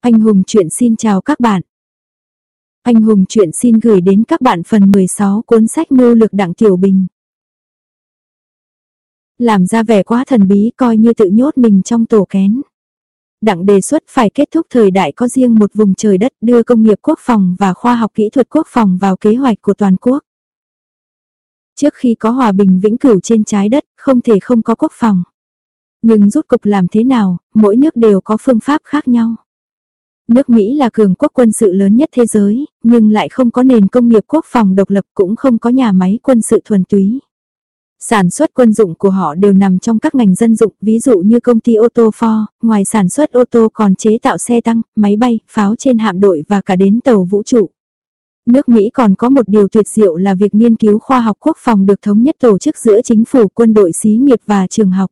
Anh Hùng chuyện xin chào các bạn. Anh Hùng chuyện xin gửi đến các bạn phần 16 cuốn sách mưu lực đặng tiểu bình. Làm ra vẻ quá thần bí coi như tự nhốt mình trong tổ kén. Đặng đề xuất phải kết thúc thời đại có riêng một vùng trời đất đưa công nghiệp quốc phòng và khoa học kỹ thuật quốc phòng vào kế hoạch của toàn quốc. Trước khi có hòa bình vĩnh cửu trên trái đất, không thể không có quốc phòng. Nhưng rút cục làm thế nào, mỗi nước đều có phương pháp khác nhau. Nước Mỹ là cường quốc quân sự lớn nhất thế giới, nhưng lại không có nền công nghiệp quốc phòng độc lập cũng không có nhà máy quân sự thuần túy. Sản xuất quân dụng của họ đều nằm trong các ngành dân dụng, ví dụ như công ty ô tô Ford, ngoài sản xuất ô tô còn chế tạo xe tăng, máy bay, pháo trên hạm đội và cả đến tàu vũ trụ. Nước Mỹ còn có một điều tuyệt diệu là việc nghiên cứu khoa học quốc phòng được thống nhất tổ chức giữa chính phủ, quân đội, xí nghiệp và trường học.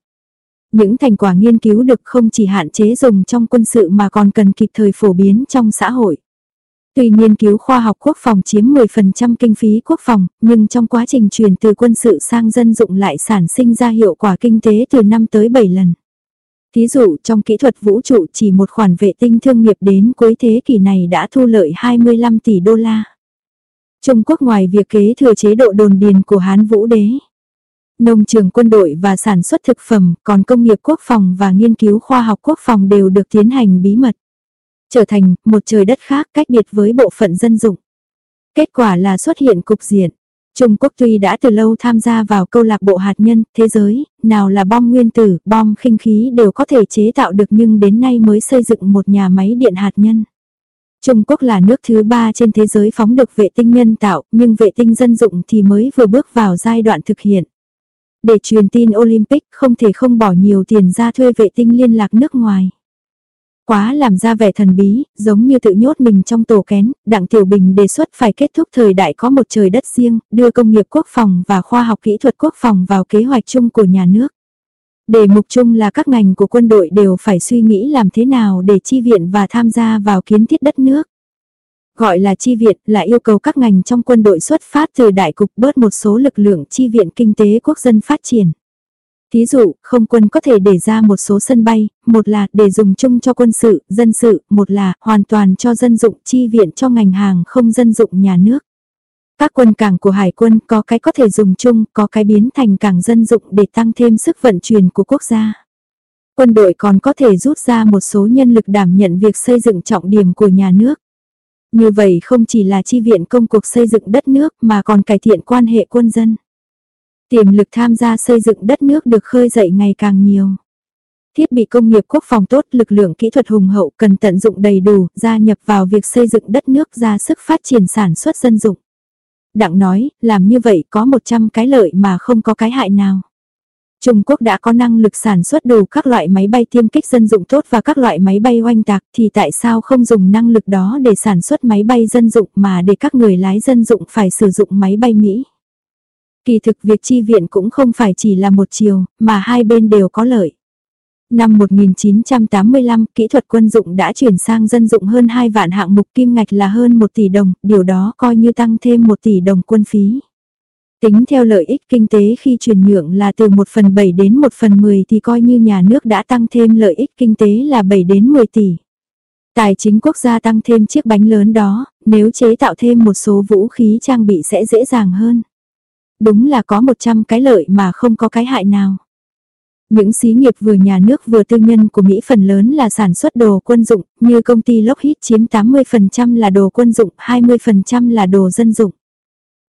Những thành quả nghiên cứu được không chỉ hạn chế dùng trong quân sự mà còn cần kịp thời phổ biến trong xã hội. Tuy nghiên cứu khoa học quốc phòng chiếm 10% kinh phí quốc phòng, nhưng trong quá trình chuyển từ quân sự sang dân dụng lại sản sinh ra hiệu quả kinh tế từ 5 tới 7 lần. Thí dụ trong kỹ thuật vũ trụ chỉ một khoản vệ tinh thương nghiệp đến cuối thế kỷ này đã thu lợi 25 tỷ đô la. Trung Quốc ngoài việc kế thừa chế độ đồn điền của Hán Vũ Đế, nông trường quân đội và sản xuất thực phẩm, còn công nghiệp quốc phòng và nghiên cứu khoa học quốc phòng đều được tiến hành bí mật. Trở thành một trời đất khác cách biệt với bộ phận dân dụng. Kết quả là xuất hiện cục diện. Trung Quốc tuy đã từ lâu tham gia vào câu lạc bộ hạt nhân thế giới, nào là bom nguyên tử, bom khinh khí đều có thể chế tạo được nhưng đến nay mới xây dựng một nhà máy điện hạt nhân. Trung Quốc là nước thứ ba trên thế giới phóng được vệ tinh nhân tạo, nhưng vệ tinh dân dụng thì mới vừa bước vào giai đoạn thực hiện. Để truyền tin Olympic không thể không bỏ nhiều tiền ra thuê vệ tinh liên lạc nước ngoài. Quá làm ra vẻ thần bí, giống như tự nhốt mình trong tổ kén, Đặng Tiểu Bình đề xuất phải kết thúc thời đại có một trời đất riêng, đưa công nghiệp quốc phòng và khoa học kỹ thuật quốc phòng vào kế hoạch chung của nhà nước. Đề mục chung là các ngành của quân đội đều phải suy nghĩ làm thế nào để chi viện và tham gia vào kiến thiết đất nước. Gọi là chi viện là yêu cầu các ngành trong quân đội xuất phát từ đại cục bớt một số lực lượng chi viện kinh tế quốc dân phát triển. Thí dụ, không quân có thể để ra một số sân bay, một là để dùng chung cho quân sự, dân sự, một là hoàn toàn cho dân dụng chi viện cho ngành hàng không dân dụng nhà nước. Các quân cảng của hải quân có cái có thể dùng chung, có cái biến thành cảng dân dụng để tăng thêm sức vận chuyển của quốc gia. Quân đội còn có thể rút ra một số nhân lực đảm nhận việc xây dựng trọng điểm của nhà nước. Như vậy không chỉ là chi viện công cuộc xây dựng đất nước mà còn cải thiện quan hệ quân dân. Tiềm lực tham gia xây dựng đất nước được khơi dậy ngày càng nhiều. Thiết bị công nghiệp quốc phòng tốt, lực lượng kỹ thuật hùng hậu cần tận dụng đầy đủ, gia nhập vào việc xây dựng đất nước ra sức phát triển sản xuất dân dụng. Đặng nói, làm như vậy có 100 cái lợi mà không có cái hại nào. Trung Quốc đã có năng lực sản xuất đủ các loại máy bay tiêm kích dân dụng tốt và các loại máy bay oanh tạc thì tại sao không dùng năng lực đó để sản xuất máy bay dân dụng mà để các người lái dân dụng phải sử dụng máy bay Mỹ. Kỳ thực việc chi viện cũng không phải chỉ là một chiều, mà hai bên đều có lợi. Năm 1985, kỹ thuật quân dụng đã chuyển sang dân dụng hơn 2 vạn hạng mục kim ngạch là hơn 1 tỷ đồng, điều đó coi như tăng thêm 1 tỷ đồng quân phí. Tính theo lợi ích kinh tế khi chuyển nhượng là từ 1 phần 7 đến 1 phần 10 thì coi như nhà nước đã tăng thêm lợi ích kinh tế là 7 đến 10 tỷ. Tài chính quốc gia tăng thêm chiếc bánh lớn đó, nếu chế tạo thêm một số vũ khí trang bị sẽ dễ dàng hơn. Đúng là có 100 cái lợi mà không có cái hại nào. Những xí nghiệp vừa nhà nước vừa tư nhân của Mỹ phần lớn là sản xuất đồ quân dụng, như công ty Lockheed chiếm 80% là đồ quân dụng, 20% là đồ dân dụng.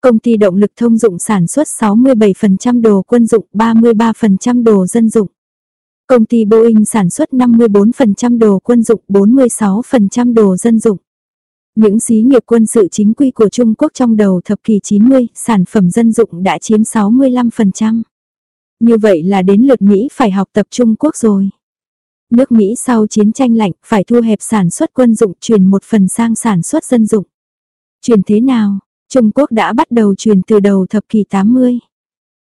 Công ty động lực thông dụng sản xuất 67% đồ quân dụng, 33% đồ dân dụng. Công ty Boeing sản xuất 54% đồ quân dụng, 46% đồ dân dụng. Những xí nghiệp quân sự chính quy của Trung Quốc trong đầu thập kỷ 90, sản phẩm dân dụng đã chiếm 65%. Như vậy là đến lượt Mỹ phải học tập Trung Quốc rồi. Nước Mỹ sau chiến tranh lạnh phải thu hẹp sản xuất quân dụng chuyển một phần sang sản xuất dân dụng. Chuyển thế nào? Trung Quốc đã bắt đầu truyền từ đầu thập kỷ 80.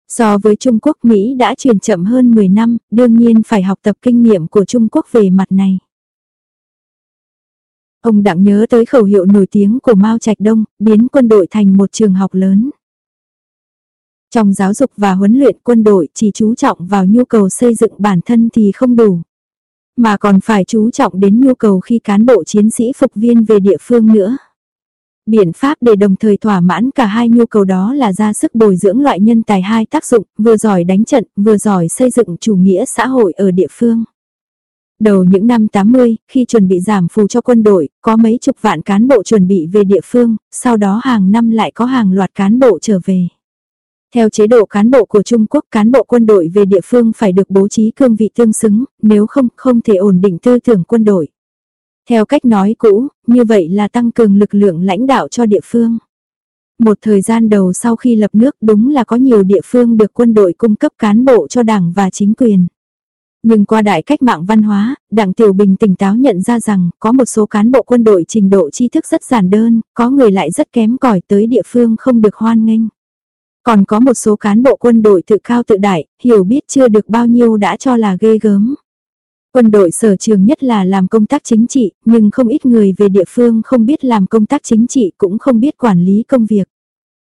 So với Trung Quốc Mỹ đã truyền chậm hơn 10 năm, đương nhiên phải học tập kinh nghiệm của Trung Quốc về mặt này. Ông đặng nhớ tới khẩu hiệu nổi tiếng của Mao Trạch Đông, biến quân đội thành một trường học lớn. Trong giáo dục và huấn luyện quân đội chỉ chú trọng vào nhu cầu xây dựng bản thân thì không đủ. mà còn phải chú trọng đến nhu cầu khi cán bộ chiến sĩ phục viên về địa phương nữa. Biện pháp để đồng thời thỏa mãn cả hai nhu cầu đó là ra sức bồi dưỡng loại nhân tài hai tác dụng, vừa giỏi đánh trận, vừa giỏi xây dựng chủ nghĩa xã hội ở địa phương. Đầu những năm 80, khi chuẩn bị giảm phù cho quân đội, có mấy chục vạn cán bộ chuẩn bị về địa phương, sau đó hàng năm lại có hàng loạt cán bộ trở về. Theo chế độ cán bộ của Trung Quốc, cán bộ quân đội về địa phương phải được bố trí cương vị tương xứng, nếu không, không thể ổn định tư tưởng quân đội. Theo cách nói cũ, như vậy là tăng cường lực lượng lãnh đạo cho địa phương. Một thời gian đầu sau khi lập nước đúng là có nhiều địa phương được quân đội cung cấp cán bộ cho đảng và chính quyền. Nhưng qua đại cách mạng văn hóa, Đảng Tiểu Bình tỉnh táo nhận ra rằng có một số cán bộ quân đội trình độ tri thức rất giản đơn, có người lại rất kém cỏi tới địa phương không được hoan nghênh. Còn có một số cán bộ quân đội tự cao tự đại, hiểu biết chưa được bao nhiêu đã cho là ghê gớm. Quân đội sở trường nhất là làm công tác chính trị, nhưng không ít người về địa phương không biết làm công tác chính trị cũng không biết quản lý công việc.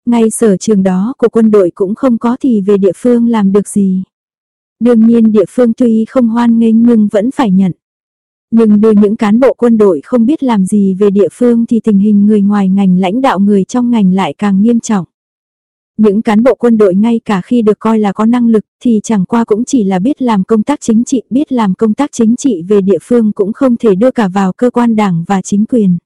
Ngay sở trường đó của quân đội cũng không có thì về địa phương làm được gì. Đương nhiên địa phương tuy không hoan nghênh nhưng vẫn phải nhận. Nhưng đưa những cán bộ quân đội không biết làm gì về địa phương thì tình hình người ngoài ngành lãnh đạo người trong ngành lại càng nghiêm trọng. Những cán bộ quân đội ngay cả khi được coi là có năng lực thì chẳng qua cũng chỉ là biết làm công tác chính trị, biết làm công tác chính trị về địa phương cũng không thể đưa cả vào cơ quan đảng và chính quyền.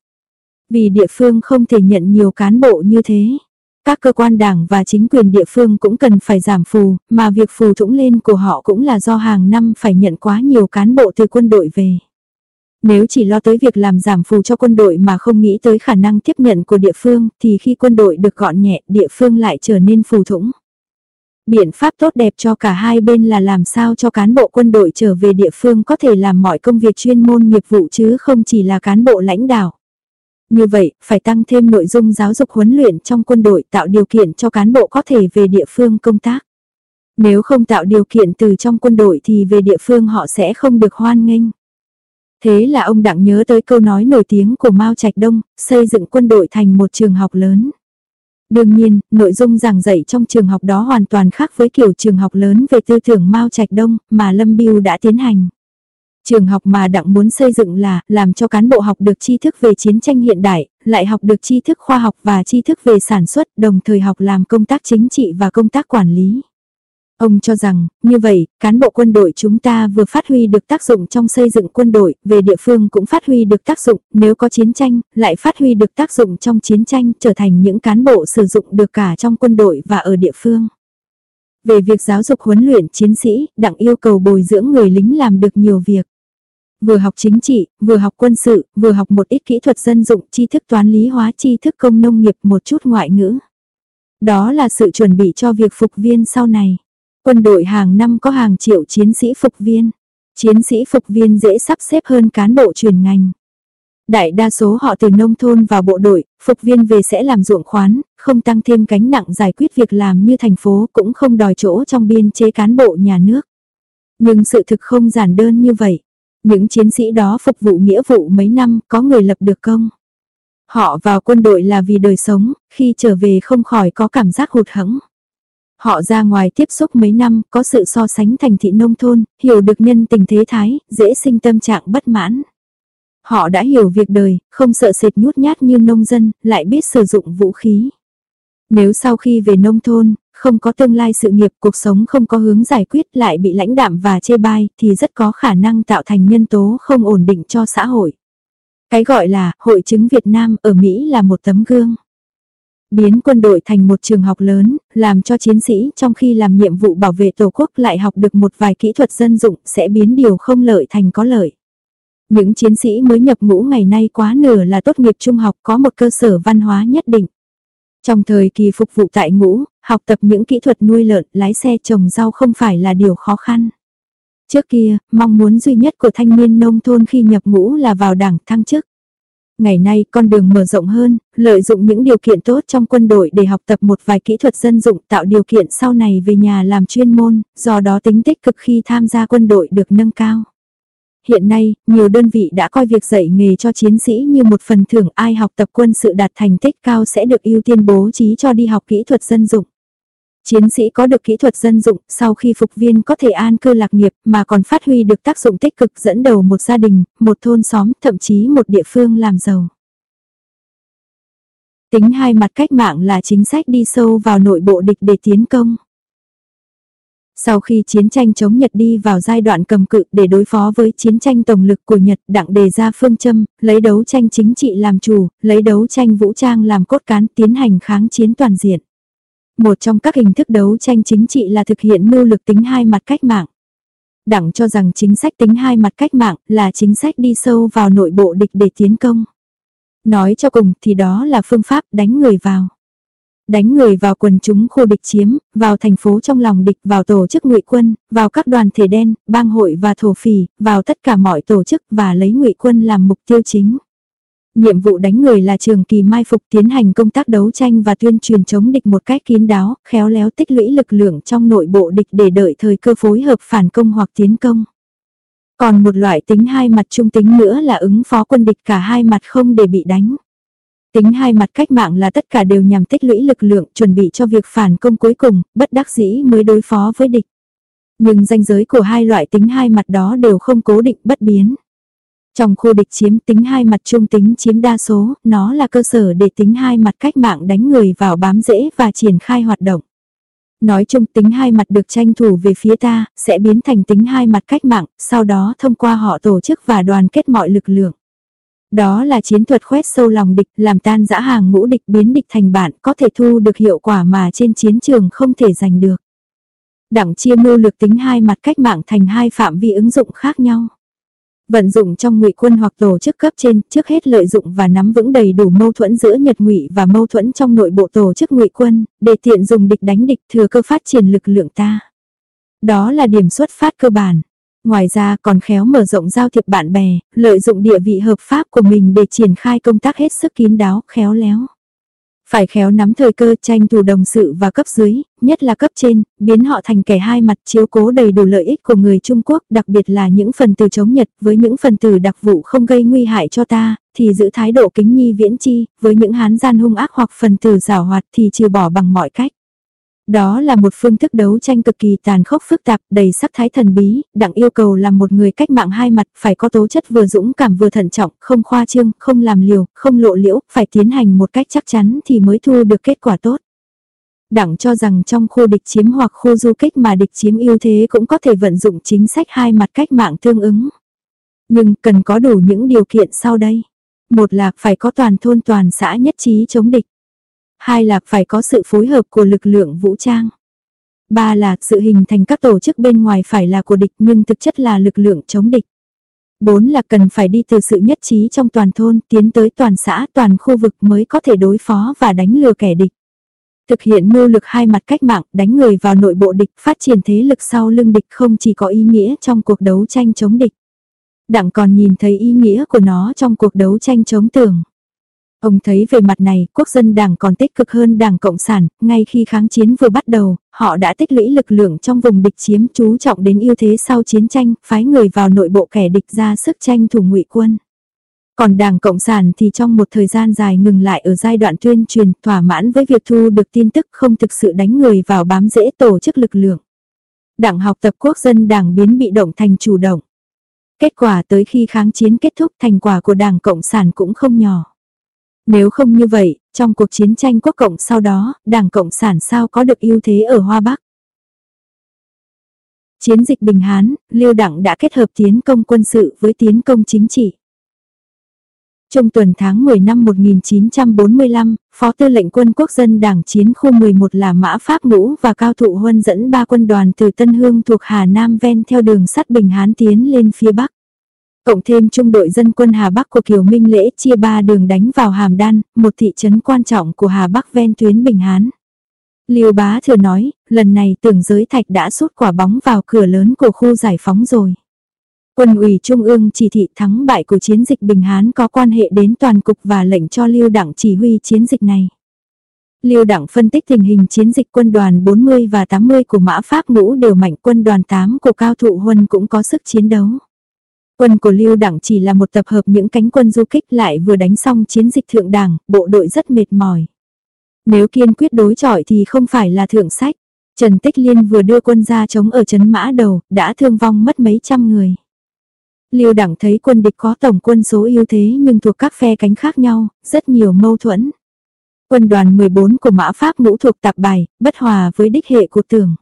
Vì địa phương không thể nhận nhiều cán bộ như thế. Các cơ quan đảng và chính quyền địa phương cũng cần phải giảm phù, mà việc phù thủng lên của họ cũng là do hàng năm phải nhận quá nhiều cán bộ từ quân đội về. Nếu chỉ lo tới việc làm giảm phù cho quân đội mà không nghĩ tới khả năng tiếp nhận của địa phương, thì khi quân đội được gọn nhẹ, địa phương lại trở nên phù thủng. Biện pháp tốt đẹp cho cả hai bên là làm sao cho cán bộ quân đội trở về địa phương có thể làm mọi công việc chuyên môn nghiệp vụ chứ không chỉ là cán bộ lãnh đạo. Như vậy, phải tăng thêm nội dung giáo dục huấn luyện trong quân đội tạo điều kiện cho cán bộ có thể về địa phương công tác. Nếu không tạo điều kiện từ trong quân đội thì về địa phương họ sẽ không được hoan nghênh. Thế là ông Đặng nhớ tới câu nói nổi tiếng của Mao Trạch Đông, xây dựng quân đội thành một trường học lớn. Đương nhiên, nội dung giảng dạy trong trường học đó hoàn toàn khác với kiểu trường học lớn về tư tưởng Mao Trạch Đông mà Lâm Biêu đã tiến hành. Trường học mà Đặng muốn xây dựng là làm cho cán bộ học được tri thức về chiến tranh hiện đại, lại học được tri thức khoa học và tri thức về sản xuất, đồng thời học làm công tác chính trị và công tác quản lý. Ông cho rằng, như vậy, cán bộ quân đội chúng ta vừa phát huy được tác dụng trong xây dựng quân đội, về địa phương cũng phát huy được tác dụng, nếu có chiến tranh, lại phát huy được tác dụng trong chiến tranh, trở thành những cán bộ sử dụng được cả trong quân đội và ở địa phương. Về việc giáo dục huấn luyện chiến sĩ, đặng yêu cầu bồi dưỡng người lính làm được nhiều việc. Vừa học chính trị, vừa học quân sự, vừa học một ít kỹ thuật dân dụng, tri thức toán lý hóa, tri thức công nông nghiệp, một chút ngoại ngữ. Đó là sự chuẩn bị cho việc phục viên sau này. Quân đội hàng năm có hàng triệu chiến sĩ phục viên. Chiến sĩ phục viên dễ sắp xếp hơn cán bộ truyền ngành. Đại đa số họ từ nông thôn vào bộ đội, phục viên về sẽ làm ruộng khoán, không tăng thêm gánh nặng giải quyết việc làm như thành phố cũng không đòi chỗ trong biên chế cán bộ nhà nước. Nhưng sự thực không giản đơn như vậy. Những chiến sĩ đó phục vụ nghĩa vụ mấy năm có người lập được công. Họ vào quân đội là vì đời sống, khi trở về không khỏi có cảm giác hụt hẫng. Họ ra ngoài tiếp xúc mấy năm, có sự so sánh thành thị nông thôn, hiểu được nhân tình thế thái, dễ sinh tâm trạng bất mãn. Họ đã hiểu việc đời, không sợ sệt nhút nhát như nông dân, lại biết sử dụng vũ khí. Nếu sau khi về nông thôn, không có tương lai sự nghiệp, cuộc sống không có hướng giải quyết lại bị lãnh đạm và chê bai thì rất có khả năng tạo thành nhân tố không ổn định cho xã hội. Cái gọi là hội chứng Việt Nam ở Mỹ là một tấm gương biến quân đội thành một trường học lớn, làm cho chiến sĩ trong khi làm nhiệm vụ bảo vệ Tổ quốc lại học được một vài kỹ thuật dân dụng sẽ biến điều không lợi thành có lợi. Những chiến sĩ mới nhập ngũ ngày nay quá nửa là tốt nghiệp trung học có một cơ sở văn hóa nhất định. Trong thời kỳ phục vụ tại ngũ, học tập những kỹ thuật nuôi lợn, lái xe trồng rau không phải là điều khó khăn. Trước kia, mong muốn duy nhất của thanh niên nông thôn khi nhập ngũ là vào đảng thăng chức. Ngày nay con đường mở rộng hơn, lợi dụng những điều kiện tốt trong quân đội để học tập một vài kỹ thuật dân dụng tạo điều kiện sau này về nhà làm chuyên môn, do đó tính tích cực khi tham gia quân đội được nâng cao. Hiện nay, nhiều đơn vị đã coi việc dạy nghề cho chiến sĩ như một phần thưởng ai học tập quân sự đạt thành tích cao sẽ được ưu tiên bố trí cho đi học kỹ thuật dân dụng. Chiến sĩ có được kỹ thuật dân dụng, sau khi phục viên có thể an cư lạc nghiệp mà còn phát huy được tác dụng tích cực dẫn đầu một gia đình, một thôn xóm, thậm chí một địa phương làm giàu. Tính hai mặt cách mạng là chính sách đi sâu vào nội bộ địch để tiến công. Sau khi chiến tranh chống Nhật đi vào giai đoạn cầm cự để đối phó với chiến tranh tổng lực của Nhật đặng đề ra phương châm, lấy đấu tranh chính trị làm chủ, lấy đấu tranh vũ trang làm cốt cán tiến hành kháng chiến toàn diện. Một trong các hình thức đấu tranh chính trị là thực hiện mưu lực tính hai mặt cách mạng. Đảng cho rằng chính sách tính hai mặt cách mạng là chính sách đi sâu vào nội bộ địch để tiến công. Nói cho cùng thì đó là phương pháp đánh người vào. Đánh người vào quần chúng khu địch chiếm, vào thành phố trong lòng địch, vào tổ chức ngụy quân, vào các đoàn thể đen, bang hội và thổ phỉ, vào tất cả mọi tổ chức và lấy ngụy quân làm mục tiêu chính. Nhiệm vụ đánh người là trường kỳ mai phục tiến hành công tác đấu tranh và tuyên truyền chống địch một cách kín đáo, khéo léo tích lũy lực lượng trong nội bộ địch để đợi thời cơ phối hợp phản công hoặc tiến công. Còn một loại tính hai mặt trung tính nữa là ứng phó quân địch cả hai mặt không để bị đánh. Tính hai mặt cách mạng là tất cả đều nhằm tích lũy lực lượng chuẩn bị cho việc phản công cuối cùng, bất đắc dĩ mới đối phó với địch. Nhưng danh giới của hai loại tính hai mặt đó đều không cố định bất biến. Trong khu địch chiếm tính hai mặt trung tính chiếm đa số, nó là cơ sở để tính hai mặt cách mạng đánh người vào bám dễ và triển khai hoạt động. Nói chung tính hai mặt được tranh thủ về phía ta, sẽ biến thành tính hai mặt cách mạng, sau đó thông qua họ tổ chức và đoàn kết mọi lực lượng. Đó là chiến thuật khoét sâu lòng địch, làm tan dã hàng ngũ địch biến địch thành bạn, có thể thu được hiệu quả mà trên chiến trường không thể giành được. Đảng chia mưu lược tính hai mặt cách mạng thành hai phạm vi ứng dụng khác nhau. Vận dụng trong ngụy quân hoặc tổ chức cấp trên, trước hết lợi dụng và nắm vững đầy đủ mâu thuẫn giữa Nhật ngụy và mâu thuẫn trong nội bộ tổ chức ngụy quân, để tiện dùng địch đánh địch thừa cơ phát triển lực lượng ta. Đó là điểm xuất phát cơ bản. Ngoài ra còn khéo mở rộng giao thiệp bạn bè, lợi dụng địa vị hợp pháp của mình để triển khai công tác hết sức kín đáo, khéo léo. Phải khéo nắm thời cơ tranh thủ đồng sự và cấp dưới, nhất là cấp trên, biến họ thành kẻ hai mặt chiếu cố đầy đủ lợi ích của người Trung Quốc, đặc biệt là những phần tử chống Nhật với những phần tử đặc vụ không gây nguy hại cho ta, thì giữ thái độ kính nhi viễn chi, với những hán gian hung ác hoặc phần tử giảo hoạt thì trừ bỏ bằng mọi cách. Đó là một phương thức đấu tranh cực kỳ tàn khốc phức tạp, đầy sắc thái thần bí, đặng yêu cầu làm một người cách mạng hai mặt, phải có tố chất vừa dũng cảm vừa thận trọng, không khoa trương, không làm liều, không lộ liễu, phải tiến hành một cách chắc chắn thì mới thu được kết quả tốt. Đặng cho rằng trong khu địch chiếm hoặc khu du kích mà địch chiếm ưu thế cũng có thể vận dụng chính sách hai mặt cách mạng tương ứng. Nhưng cần có đủ những điều kiện sau đây. Một là phải có toàn thôn toàn xã nhất trí chống địch. Hai là phải có sự phối hợp của lực lượng vũ trang. Ba là sự hình thành các tổ chức bên ngoài phải là của địch nhưng thực chất là lực lượng chống địch. Bốn là cần phải đi từ sự nhất trí trong toàn thôn tiến tới toàn xã, toàn khu vực mới có thể đối phó và đánh lừa kẻ địch. Thực hiện mưu lực hai mặt cách mạng, đánh người vào nội bộ địch, phát triển thế lực sau lưng địch không chỉ có ý nghĩa trong cuộc đấu tranh chống địch. Đặng còn nhìn thấy ý nghĩa của nó trong cuộc đấu tranh chống tưởng. Ông thấy về mặt này, quốc dân đảng còn tích cực hơn đảng Cộng sản, ngay khi kháng chiến vừa bắt đầu, họ đã tích lũy lực lượng trong vùng địch chiếm chú trọng đến ưu thế sau chiến tranh, phái người vào nội bộ kẻ địch ra sức tranh thủ ngụy quân. Còn Đảng Cộng sản thì trong một thời gian dài ngừng lại ở giai đoạn tuyên truyền, thỏa mãn với việc thu được tin tức không thực sự đánh người vào bám dễ tổ chức lực lượng. Đảng học tập quốc dân đảng biến bị động thành chủ động. Kết quả tới khi kháng chiến kết thúc thành quả của Đảng Cộng sản cũng không nhỏ. Nếu không như vậy, trong cuộc chiến tranh quốc cộng sau đó, Đảng Cộng sản sao có được ưu thế ở Hoa Bắc? Chiến dịch Bình Hán, Liêu Đảng đã kết hợp tiến công quân sự với tiến công chính trị. Trong tuần tháng 10 năm 1945, Phó Tư lệnh quân quốc dân Đảng chiến khu 11 là Mã Pháp Ngũ và Cao Thụ Huân dẫn ba quân đoàn từ Tân Hương thuộc Hà Nam ven theo đường sắt Bình Hán tiến lên phía Bắc. Cộng thêm trung đội dân quân Hà Bắc của Kiều Minh Lễ chia ba đường đánh vào Hàm Đan, một thị trấn quan trọng của Hà Bắc ven tuyến Bình Hán. Liêu bá thừa nói, lần này tưởng giới thạch đã sút quả bóng vào cửa lớn của khu giải phóng rồi. Quân ủy Trung ương chỉ thị thắng bại của chiến dịch Bình Hán có quan hệ đến toàn cục và lệnh cho Liêu Đảng chỉ huy chiến dịch này. Liêu Đảng phân tích tình hình chiến dịch quân đoàn 40 và 80 của Mã Pháp ngũ đều mạnh quân đoàn 8 của Cao Thụ Huân cũng có sức chiến đấu. Quân của Lưu Đảng chỉ là một tập hợp những cánh quân du kích lại vừa đánh xong chiến dịch thượng đảng, bộ đội rất mệt mỏi. Nếu kiên quyết đối chọi thì không phải là thượng sách. Trần Tích Liên vừa đưa quân ra chống ở trấn mã đầu, đã thương vong mất mấy trăm người. Lưu Đảng thấy quân địch có tổng quân số ưu thế nhưng thuộc các phe cánh khác nhau, rất nhiều mâu thuẫn. Quân đoàn 14 của Mã Pháp ngũ thuộc tạp bài, bất hòa với đích hệ của tưởng.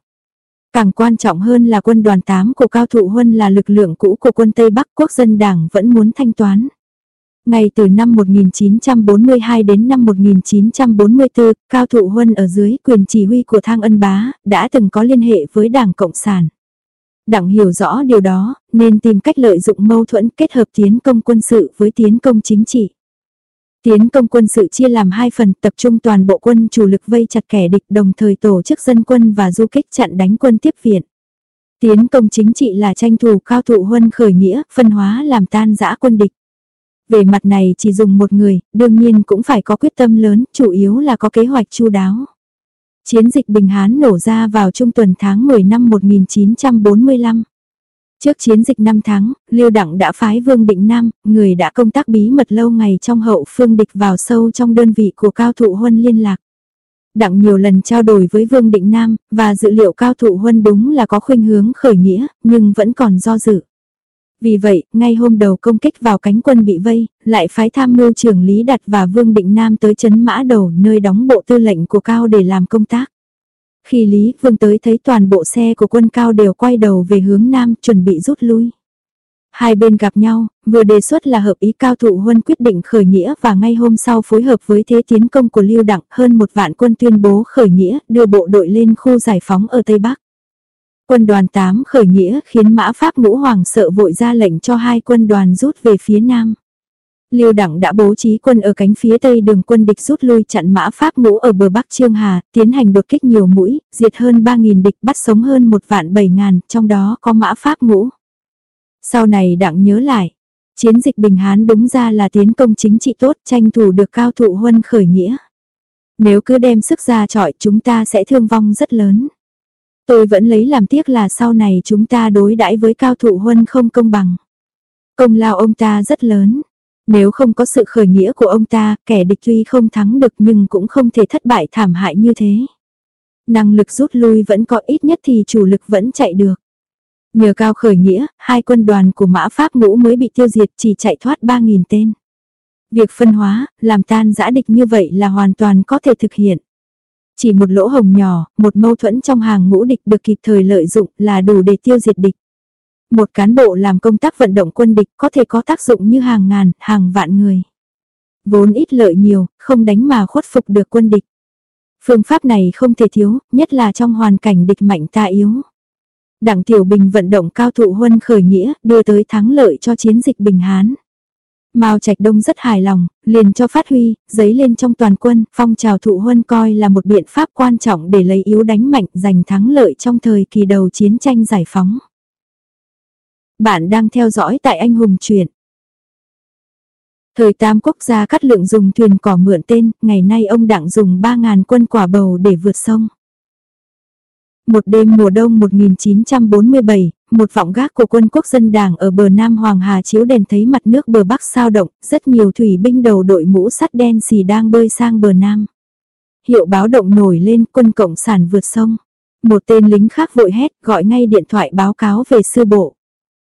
Càng quan trọng hơn là quân đoàn 8 của Cao Thụ Huân là lực lượng cũ của quân Tây Bắc Quốc dân đảng vẫn muốn thanh toán. Ngay từ năm 1942 đến năm 1944, Cao Thụ Huân ở dưới quyền chỉ huy của Thang Ân Bá, đã từng có liên hệ với Đảng Cộng sản. Đảng hiểu rõ điều đó, nên tìm cách lợi dụng mâu thuẫn kết hợp tiến công quân sự với tiến công chính trị. Tiến công quân sự chia làm hai phần tập trung toàn bộ quân chủ lực vây chặt kẻ địch đồng thời tổ chức dân quân và du kích chặn đánh quân tiếp viện. Tiến công chính trị là tranh thủ cao thụ huân khởi nghĩa, phân hóa làm tan giã quân địch. Về mặt này chỉ dùng một người, đương nhiên cũng phải có quyết tâm lớn, chủ yếu là có kế hoạch chu đáo. Chiến dịch Bình Hán nổ ra vào trung tuần tháng 10 năm 1945. Trước chiến dịch 5 tháng, Lưu Đặng đã phái Vương Định Nam, người đã công tác bí mật lâu ngày trong hậu phương địch vào sâu trong đơn vị của Cao Thụ Huân liên lạc. Đặng nhiều lần trao đổi với Vương Định Nam, và dự liệu Cao Thụ Huân đúng là có khuynh hướng khởi nghĩa, nhưng vẫn còn do dự. Vì vậy, ngay hôm đầu công kích vào cánh quân bị vây, lại phái tham mưu trưởng Lý Đạt và Vương Định Nam tới chấn mã đầu nơi đóng bộ tư lệnh của Cao để làm công tác. Khi Lý Vương tới thấy toàn bộ xe của quân Cao đều quay đầu về hướng Nam chuẩn bị rút lui. Hai bên gặp nhau, vừa đề xuất là hợp ý cao thụ huân quyết định khởi nghĩa và ngay hôm sau phối hợp với thế tiến công của Lưu Đặng hơn một vạn quân tuyên bố khởi nghĩa đưa bộ đội lên khu giải phóng ở Tây Bắc. Quân đoàn 8 khởi nghĩa khiến mã Pháp ngũ hoàng sợ vội ra lệnh cho hai quân đoàn rút về phía Nam. Liêu Đặng đã bố trí quân ở cánh phía tây đường quân địch rút lui chặn mã Pháp ngũ ở bờ Bắc Trương Hà, tiến hành đột kích nhiều mũi, diệt hơn 3.000 địch bắt sống hơn một vạn 7 ngàn, trong đó có mã Pháp ngũ. Sau này Đặng nhớ lại, chiến dịch Bình Hán đúng ra là tiến công chính trị tốt tranh thủ được cao thụ huân khởi nghĩa. Nếu cứ đem sức ra trọi chúng ta sẽ thương vong rất lớn. Tôi vẫn lấy làm tiếc là sau này chúng ta đối đãi với cao thụ huân không công bằng. Công lao ông ta rất lớn. Nếu không có sự khởi nghĩa của ông ta, kẻ địch tuy không thắng được nhưng cũng không thể thất bại thảm hại như thế. Năng lực rút lui vẫn có ít nhất thì chủ lực vẫn chạy được. Nhờ cao khởi nghĩa, hai quân đoàn của mã Pháp ngũ mới bị tiêu diệt chỉ chạy thoát 3.000 tên. Việc phân hóa, làm tan giã địch như vậy là hoàn toàn có thể thực hiện. Chỉ một lỗ hồng nhỏ, một mâu thuẫn trong hàng ngũ địch được kịp thời lợi dụng là đủ để tiêu diệt địch. Một cán bộ làm công tác vận động quân địch có thể có tác dụng như hàng ngàn, hàng vạn người. Vốn ít lợi nhiều, không đánh mà khuất phục được quân địch. Phương pháp này không thể thiếu, nhất là trong hoàn cảnh địch mạnh ta yếu. Đảng Tiểu Bình vận động cao thụ huân khởi nghĩa, đưa tới thắng lợi cho chiến dịch Bình Hán. Mao Trạch Đông rất hài lòng, liền cho phát huy, giấy lên trong toàn quân, phong trào thụ huân coi là một biện pháp quan trọng để lấy yếu đánh mạnh giành thắng lợi trong thời kỳ đầu chiến tranh giải phóng. Bạn đang theo dõi tại Anh Hùng Truyện. Thời Tam Quốc gia cắt lượng dùng thuyền cỏ mượn tên, ngày nay ông đặng dùng 3.000 quân quả bầu để vượt sông. Một đêm mùa đông 1947, một vọng gác của quân quốc dân đảng ở bờ Nam Hoàng Hà chiếu đèn thấy mặt nước bờ Bắc sao động, rất nhiều thủy binh đầu đội mũ sắt đen xì đang bơi sang bờ Nam. Hiệu báo động nổi lên quân cộng sản vượt sông. Một tên lính khác vội hét gọi ngay điện thoại báo cáo về sư bộ.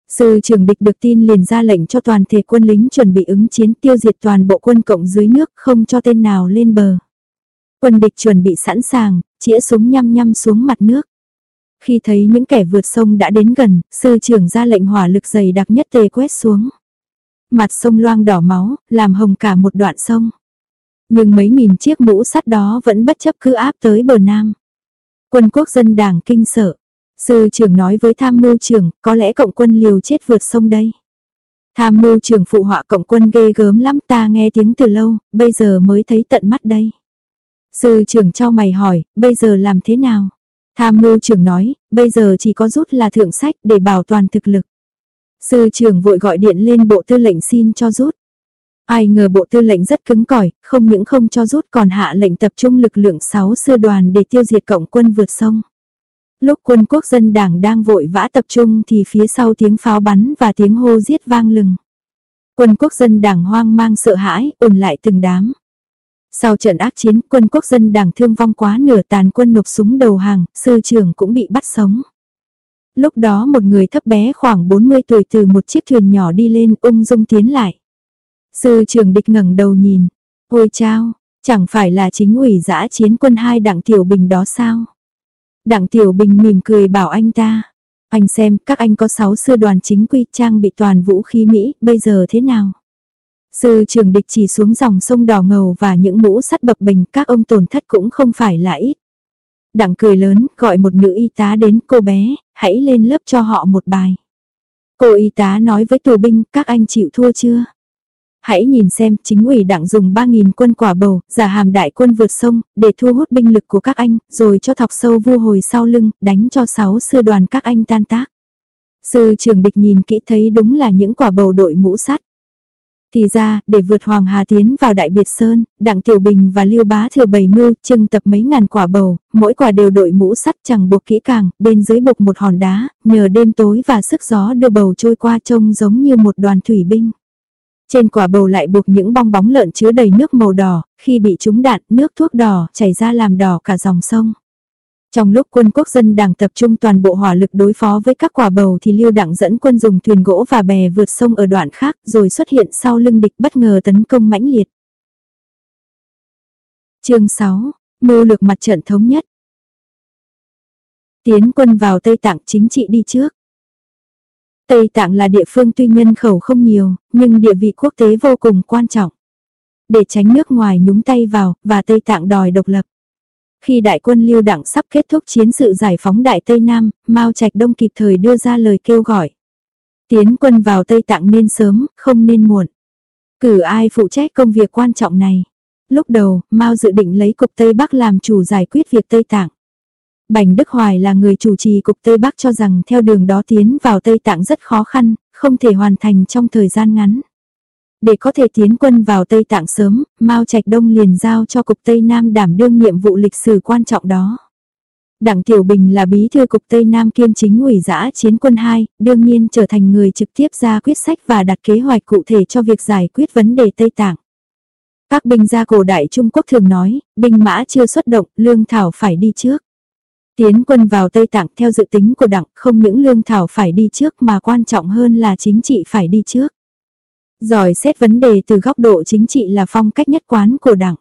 Sư trưởng địch được tin liền ra lệnh cho toàn thể quân lính chuẩn bị ứng chiến tiêu diệt toàn bộ quân cộng dưới nước không cho tên nào lên bờ. Quân địch chuẩn bị sẵn sàng, chĩa súng nhăm nhăm xuống mặt nước. Khi thấy những kẻ vượt sông đã đến gần, sư trưởng ra lệnh hỏa lực dày đặc nhất tề quét xuống. Mặt sông loang đỏ máu, làm hồng cả một đoạn sông. Nhưng mấy nghìn chiếc mũ sắt đó vẫn bất chấp cứ áp tới bờ nam. Quân quốc dân đảng kinh sợ. Sư trưởng nói với tham mưu trưởng, có lẽ cộng quân liều chết vượt sông đây. Tham mưu trưởng phụ họa cộng quân ghê gớm lắm ta nghe tiếng từ lâu, bây giờ mới thấy tận mắt đây. Sư trưởng cho mày hỏi, bây giờ làm thế nào? Tham mưu trưởng nói, bây giờ chỉ có rút là thượng sách để bảo toàn thực lực. Sư trưởng vội gọi điện lên bộ tư lệnh xin cho rút. Ai ngờ bộ tư lệnh rất cứng cỏi, không những không cho rút còn hạ lệnh tập trung lực lượng 6 sư đoàn để tiêu diệt cộng quân vượt sông. Lúc quân quốc dân đảng đang vội vã tập trung thì phía sau tiếng pháo bắn và tiếng hô giết vang lừng. Quân quốc dân đảng hoang mang sợ hãi, ồn lại từng đám. Sau trận ác chiến, quân quốc dân đảng thương vong quá nửa tàn quân nộp súng đầu hàng, sư trưởng cũng bị bắt sống. Lúc đó một người thấp bé khoảng 40 tuổi từ một chiếc thuyền nhỏ đi lên ung dung tiến lại. Sư trưởng địch ngẩng đầu nhìn. Ôi chao, chẳng phải là chính ủy giã chiến quân hai đặng tiểu bình đó sao? Đặng tiểu bình mỉm cười bảo anh ta. Anh xem các anh có 6 sư đoàn chính quy trang bị toàn vũ khí Mỹ, bây giờ thế nào? Sư trưởng địch chỉ xuống dòng sông đỏ ngầu và những mũ sắt bập bình các ông tổn thất cũng không phải là ít. Đặng cười lớn, gọi một nữ y tá đến cô bé, hãy lên lớp cho họ một bài. Cô y tá nói với tù binh, các anh chịu thua chưa? Hãy nhìn xem, chính ủy đặng dùng 3.000 quân quả bầu, giả hàm đại quân vượt sông, để thu hút binh lực của các anh, rồi cho thọc sâu vu hồi sau lưng, đánh cho sáu sư đoàn các anh tan tác. Sư trưởng địch nhìn kỹ thấy đúng là những quả bầu đội mũ sắt. Thì ra, để vượt Hoàng Hà tiến vào Đại Biệt Sơn, Đặng Tiểu Bình và Lưu Bá Thừa bày mưu trưng tập mấy ngàn quả bầu, mỗi quả đều đội mũ sắt chẳng buộc kỹ càng, bên dưới buộc một hòn đá, nhờ đêm tối và sức gió đưa bầu trôi qua trông giống như một đoàn thủy binh. Trên quả bầu lại buộc những bong bóng lợn chứa đầy nước màu đỏ, khi bị trúng đạn, nước thuốc đỏ chảy ra làm đỏ cả dòng sông. Trong lúc quân quốc dân đảng tập trung toàn bộ hỏa lực đối phó với các quả bầu thì Lưu Đặng dẫn quân dùng thuyền gỗ và bè vượt sông ở đoạn khác rồi xuất hiện sau lưng địch bất ngờ tấn công mãnh liệt. chương 6. Mưu lược mặt trận thống nhất Tiến quân vào Tây Tạng chính trị đi trước. Tây Tạng là địa phương tuy nhân khẩu không nhiều, nhưng địa vị quốc tế vô cùng quan trọng. Để tránh nước ngoài nhúng tay vào, và Tây Tạng đòi độc lập. Khi đại quân lưu đặng sắp kết thúc chiến sự giải phóng Đại Tây Nam, Mao Trạch Đông kịp thời đưa ra lời kêu gọi. Tiến quân vào Tây Tạng nên sớm, không nên muộn. Cử ai phụ trách công việc quan trọng này. Lúc đầu, Mao dự định lấy cục Tây Bắc làm chủ giải quyết việc Tây Tạng. Bành Đức Hoài là người chủ trì cục Tây Bắc cho rằng theo đường đó tiến vào Tây Tạng rất khó khăn, không thể hoàn thành trong thời gian ngắn. Để có thể tiến quân vào Tây Tạng sớm, Mao Trạch Đông liền giao cho Cục Tây Nam đảm đương nhiệm vụ lịch sử quan trọng đó. Đặng Tiểu Bình là bí thư Cục Tây Nam kiêm chính ủy giã chiến quân 2, đương nhiên trở thành người trực tiếp ra quyết sách và đặt kế hoạch cụ thể cho việc giải quyết vấn đề Tây Tạng. Các binh gia cổ đại Trung Quốc thường nói, binh mã chưa xuất động, lương thảo phải đi trước. Tiến quân vào Tây Tạng theo dự tính của đảng, không những lương thảo phải đi trước mà quan trọng hơn là chính trị phải đi trước. Giỏi xét vấn đề từ góc độ chính trị là phong cách nhất quán của đảng.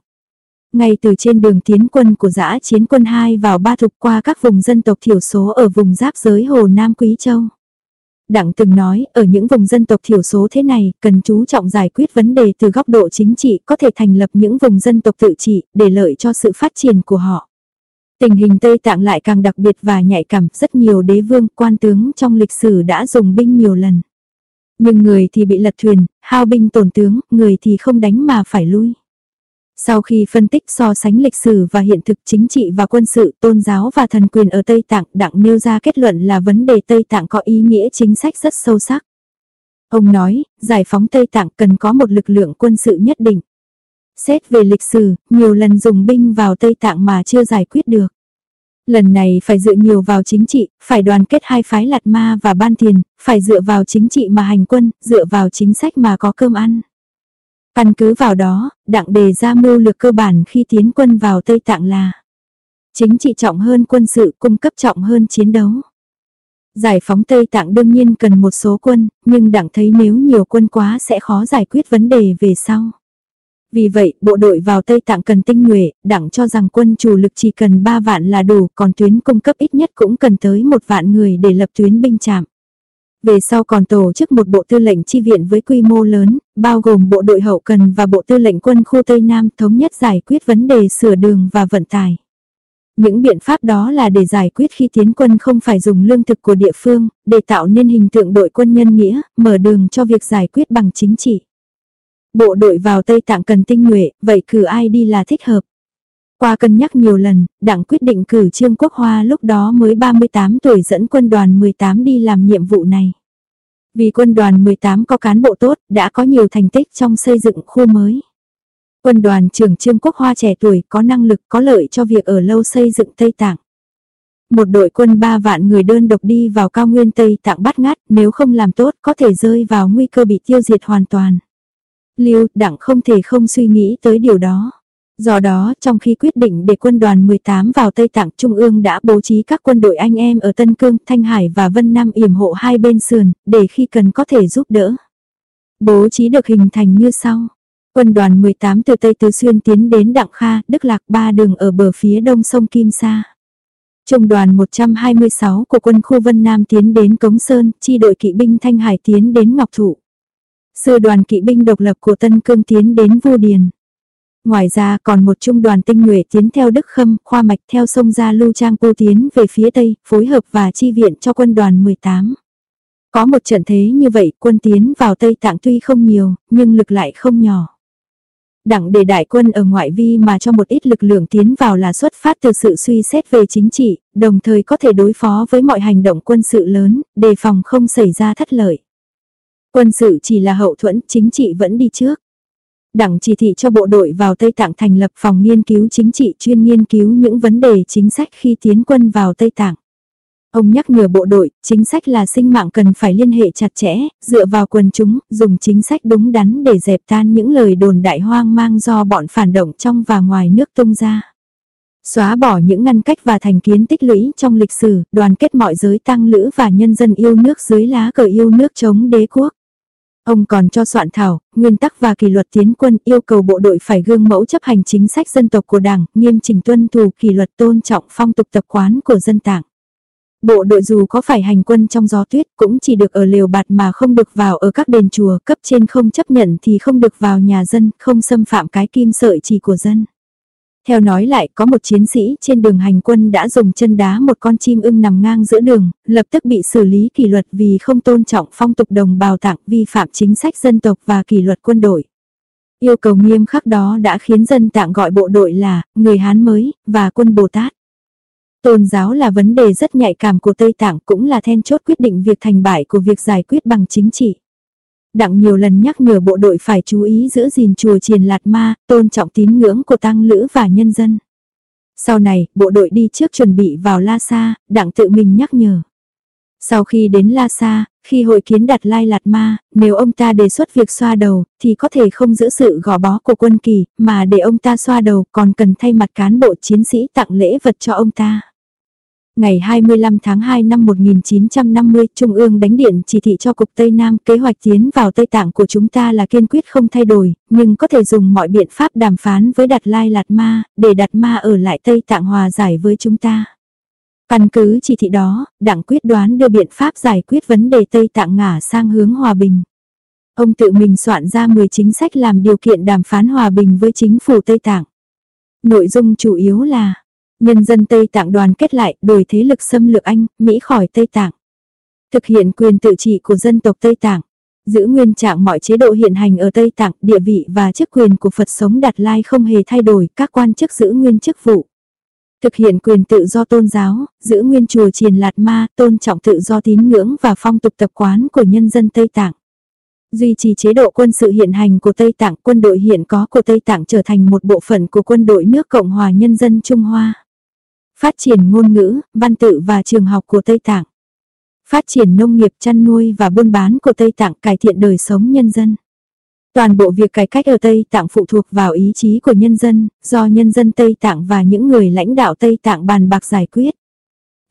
Ngay từ trên đường tiến quân của giã chiến quân 2 vào ba thục qua các vùng dân tộc thiểu số ở vùng giáp giới Hồ Nam Quý Châu. đảng từng nói, ở những vùng dân tộc thiểu số thế này, cần chú trọng giải quyết vấn đề từ góc độ chính trị, có thể thành lập những vùng dân tộc tự trị, để lợi cho sự phát triển của họ. Tình hình Tây Tạng lại càng đặc biệt và nhạy cảm, rất nhiều đế vương, quan tướng trong lịch sử đã dùng binh nhiều lần. Nhưng người thì bị lật thuyền, hao binh tổn tướng, người thì không đánh mà phải lui. Sau khi phân tích so sánh lịch sử và hiện thực chính trị và quân sự, tôn giáo và thần quyền ở Tây Tạng, Đặng nêu ra kết luận là vấn đề Tây Tạng có ý nghĩa chính sách rất sâu sắc. Ông nói, giải phóng Tây Tạng cần có một lực lượng quân sự nhất định. Xét về lịch sử, nhiều lần dùng binh vào Tây Tạng mà chưa giải quyết được. Lần này phải dựa nhiều vào chính trị, phải đoàn kết hai phái Lạt Ma và Ban Thiền, phải dựa vào chính trị mà hành quân, dựa vào chính sách mà có cơm ăn. Căn cứ vào đó, đặng đề ra mưu lược cơ bản khi tiến quân vào Tây Tạng là chính trị trọng hơn quân sự, cung cấp trọng hơn chiến đấu. Giải phóng Tây Tạng đương nhiên cần một số quân, nhưng đặng thấy nếu nhiều quân quá sẽ khó giải quyết vấn đề về sau. Vì vậy, bộ đội vào Tây Tạng cần tinh nhuệ, đảng cho rằng quân chủ lực chỉ cần 3 vạn là đủ, còn tuyến cung cấp ít nhất cũng cần tới một vạn người để lập tuyến binh chạm. Về sau còn tổ chức một bộ tư lệnh chi viện với quy mô lớn, bao gồm bộ đội hậu cần và bộ tư lệnh quân khu Tây Nam thống nhất giải quyết vấn đề sửa đường và vận tải. Những biện pháp đó là để giải quyết khi tiến quân không phải dùng lương thực của địa phương, để tạo nên hình tượng đội quân nhân nghĩa, mở đường cho việc giải quyết bằng chính trị. Bộ đội vào Tây Tạng cần tinh nhuệ, vậy cử ai đi là thích hợp. Qua cân nhắc nhiều lần, đảng quyết định cử Trương Quốc Hoa lúc đó mới 38 tuổi dẫn quân đoàn 18 đi làm nhiệm vụ này. Vì quân đoàn 18 có cán bộ tốt, đã có nhiều thành tích trong xây dựng khu mới. Quân đoàn trưởng Trương Quốc Hoa trẻ tuổi có năng lực có lợi cho việc ở lâu xây dựng Tây Tạng. Một đội quân 3 vạn người đơn độc đi vào cao nguyên Tây Tạng bắt ngát, nếu không làm tốt có thể rơi vào nguy cơ bị tiêu diệt hoàn toàn. Lưu Đặng không thể không suy nghĩ tới điều đó. Do đó, trong khi quyết định để quân đoàn 18 vào Tây Tạng, Trung ương đã bố trí các quân đội anh em ở Tân Cương, Thanh Hải và Vân Nam yểm hộ hai bên sườn, để khi cần có thể giúp đỡ. Bố trí được hình thành như sau. Quân đoàn 18 từ Tây Tứ Xuyên tiến đến Đặng Kha, Đức Lạc ba đường ở bờ phía đông sông Kim Sa. Trung đoàn 126 của quân khu Vân Nam tiến đến Cống Sơn, chi đội kỵ binh Thanh Hải tiến đến Ngọc Thụ. Sư đoàn kỵ binh độc lập của Tân Cương tiến đến Vu Điền. Ngoài ra còn một trung đoàn tinh nhuệ tiến theo Đức Khâm, khoa mạch theo sông Gia Lưu Trang Pô tiến về phía Tây, phối hợp và chi viện cho quân đoàn 18. Có một trận thế như vậy, quân tiến vào Tây Tạng tuy không nhiều, nhưng lực lại không nhỏ. Đặng để đại quân ở ngoại vi mà cho một ít lực lượng tiến vào là xuất phát từ sự suy xét về chính trị, đồng thời có thể đối phó với mọi hành động quân sự lớn, đề phòng không xảy ra thất lợi. Quân sự chỉ là hậu thuẫn, chính trị vẫn đi trước. Đảng chỉ thị cho bộ đội vào Tây Tạng thành lập phòng nghiên cứu chính trị chuyên nghiên cứu những vấn đề chính sách khi tiến quân vào Tây Tạng. Ông nhắc nhở bộ đội, chính sách là sinh mạng cần phải liên hệ chặt chẽ, dựa vào quần chúng, dùng chính sách đúng đắn để dẹp tan những lời đồn đại hoang mang do bọn phản động trong và ngoài nước tung ra. Xóa bỏ những ngăn cách và thành kiến tích lũy trong lịch sử, đoàn kết mọi giới tăng lữ và nhân dân yêu nước dưới lá cờ yêu nước chống đế quốc. Ông còn cho soạn thảo, nguyên tắc và kỷ luật tiến quân yêu cầu bộ đội phải gương mẫu chấp hành chính sách dân tộc của đảng, nghiêm chỉnh tuân thủ kỷ luật tôn trọng phong tục tập quán của dân tạng. Bộ đội dù có phải hành quân trong gió tuyết cũng chỉ được ở lều bạt mà không được vào ở các đền chùa cấp trên không chấp nhận thì không được vào nhà dân, không xâm phạm cái kim sợi chỉ của dân. Theo nói lại có một chiến sĩ trên đường hành quân đã dùng chân đá một con chim ưng nằm ngang giữa đường, lập tức bị xử lý kỷ luật vì không tôn trọng phong tục đồng bào tặng vi phạm chính sách dân tộc và kỷ luật quân đội. Yêu cầu nghiêm khắc đó đã khiến dân tạng gọi bộ đội là người Hán mới và quân Bồ Tát. Tôn giáo là vấn đề rất nhạy cảm của Tây Tạng cũng là then chốt quyết định việc thành bại của việc giải quyết bằng chính trị. Đặng nhiều lần nhắc nhở bộ đội phải chú ý giữ gìn chùa triền lạt ma, tôn trọng tín ngưỡng của tăng lữ và nhân dân. Sau này, bộ đội đi trước chuẩn bị vào La Sa, đặng tự mình nhắc nhở. Sau khi đến La Sa, khi hội kiến đặt lai lạt ma, nếu ông ta đề xuất việc xoa đầu, thì có thể không giữ sự gò bó của quân kỳ, mà để ông ta xoa đầu còn cần thay mặt cán bộ chiến sĩ tặng lễ vật cho ông ta. Ngày 25 tháng 2 năm 1950, Trung ương đánh điện chỉ thị cho Cục Tây Nam kế hoạch tiến vào Tây Tạng của chúng ta là kiên quyết không thay đổi, nhưng có thể dùng mọi biện pháp đàm phán với Đạt Lai Lạt Ma, để Đạt Ma ở lại Tây Tạng hòa giải với chúng ta. Căn cứ chỉ thị đó, đảng quyết đoán đưa biện pháp giải quyết vấn đề Tây Tạng ngả sang hướng hòa bình. Ông tự mình soạn ra 10 chính sách làm điều kiện đàm phán hòa bình với chính phủ Tây Tạng. Nội dung chủ yếu là Nhân dân Tây Tạng đoàn kết lại, đổi thế lực xâm lược Anh, Mỹ khỏi Tây Tạng. Thực hiện quyền tự trị của dân tộc Tây Tạng. Giữ nguyên trạng mọi chế độ hiện hành ở Tây Tạng, địa vị và chức quyền của Phật sống Đạt Lai không hề thay đổi, các quan chức giữ nguyên chức vụ. Thực hiện quyền tự do tôn giáo, giữ nguyên chùa triền Lạt Ma, tôn trọng tự do tín ngưỡng và phong tục tập quán của nhân dân Tây Tạng duy trì chế độ quân sự hiện hành của Tây Tạng, quân đội hiện có của Tây Tạng trở thành một bộ phận của quân đội nước Cộng hòa Nhân dân Trung Hoa. Phát triển ngôn ngữ, văn tự và trường học của Tây Tạng. Phát triển nông nghiệp chăn nuôi và buôn bán của Tây Tạng cải thiện đời sống nhân dân. Toàn bộ việc cải cách ở Tây Tạng phụ thuộc vào ý chí của nhân dân, do nhân dân Tây Tạng và những người lãnh đạo Tây Tạng bàn bạc giải quyết.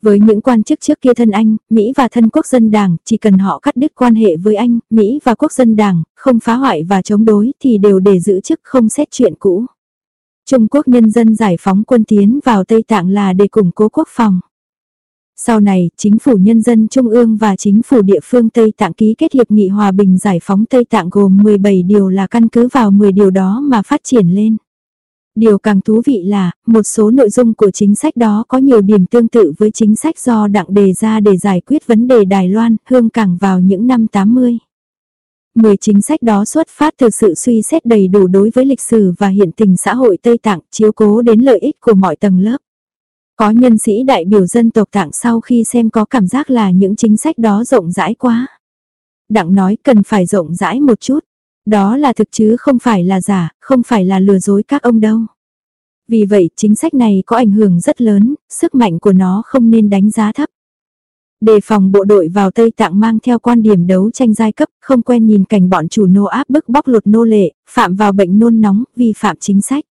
Với những quan chức trước kia thân Anh, Mỹ và thân quốc dân đảng, chỉ cần họ cắt đứt quan hệ với Anh, Mỹ và quốc dân đảng, không phá hoại và chống đối thì đều để giữ chức không xét chuyện cũ. Trung Quốc nhân dân giải phóng quân tiến vào Tây Tạng là để củng cố quốc phòng. Sau này, chính phủ nhân dân Trung ương và chính phủ địa phương Tây Tạng ký kết hiệp nghị hòa bình giải phóng Tây Tạng gồm 17 điều là căn cứ vào 10 điều đó mà phát triển lên. Điều càng thú vị là, một số nội dung của chính sách đó có nhiều điểm tương tự với chính sách do đặng đề ra để giải quyết vấn đề Đài Loan, Hương Cảng vào những năm 80. 10 chính sách đó xuất phát từ sự suy xét đầy đủ đối với lịch sử và hiện tình xã hội Tây Tạng, chiếu cố đến lợi ích của mọi tầng lớp. Có nhân sĩ đại biểu dân tộc Tạng sau khi xem có cảm giác là những chính sách đó rộng rãi quá. Đặng nói cần phải rộng rãi một chút. Đó là thực chứ không phải là giả, không phải là lừa dối các ông đâu. Vì vậy chính sách này có ảnh hưởng rất lớn, sức mạnh của nó không nên đánh giá thấp. Đề phòng bộ đội vào Tây Tạng mang theo quan điểm đấu tranh giai cấp, không quen nhìn cảnh bọn chủ nô áp bức bóc lột nô lệ, phạm vào bệnh nôn nóng, vi phạm chính sách.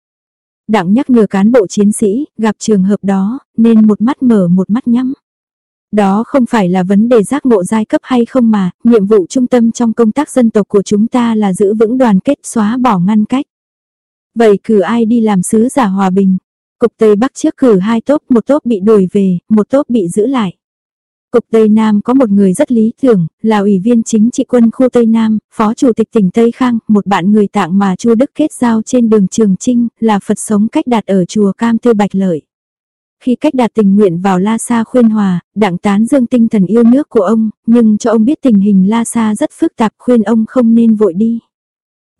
Đặng nhắc nhở cán bộ chiến sĩ, gặp trường hợp đó, nên một mắt mở một mắt nhắm. Đó không phải là vấn đề giác ngộ giai cấp hay không mà, nhiệm vụ trung tâm trong công tác dân tộc của chúng ta là giữ vững đoàn kết xóa bỏ ngăn cách. Vậy cử ai đi làm sứ giả hòa bình? Cục Tây Bắc trước cử hai tốp, một tốp bị đuổi về, một tốp bị giữ lại. Cục Tây Nam có một người rất lý tưởng, là ủy viên chính trị quân khu Tây Nam, phó chủ tịch tỉnh Tây Khang, một bạn người tạng mà Chu Đức kết giao trên đường Trường Trinh, là Phật sống cách đạt ở chùa Cam Tư Bạch Lợi. Khi cách đạt tình nguyện vào La Sa khuyên hòa, đặng tán dương tinh thần yêu nước của ông, nhưng cho ông biết tình hình La Sa rất phức tạp khuyên ông không nên vội đi.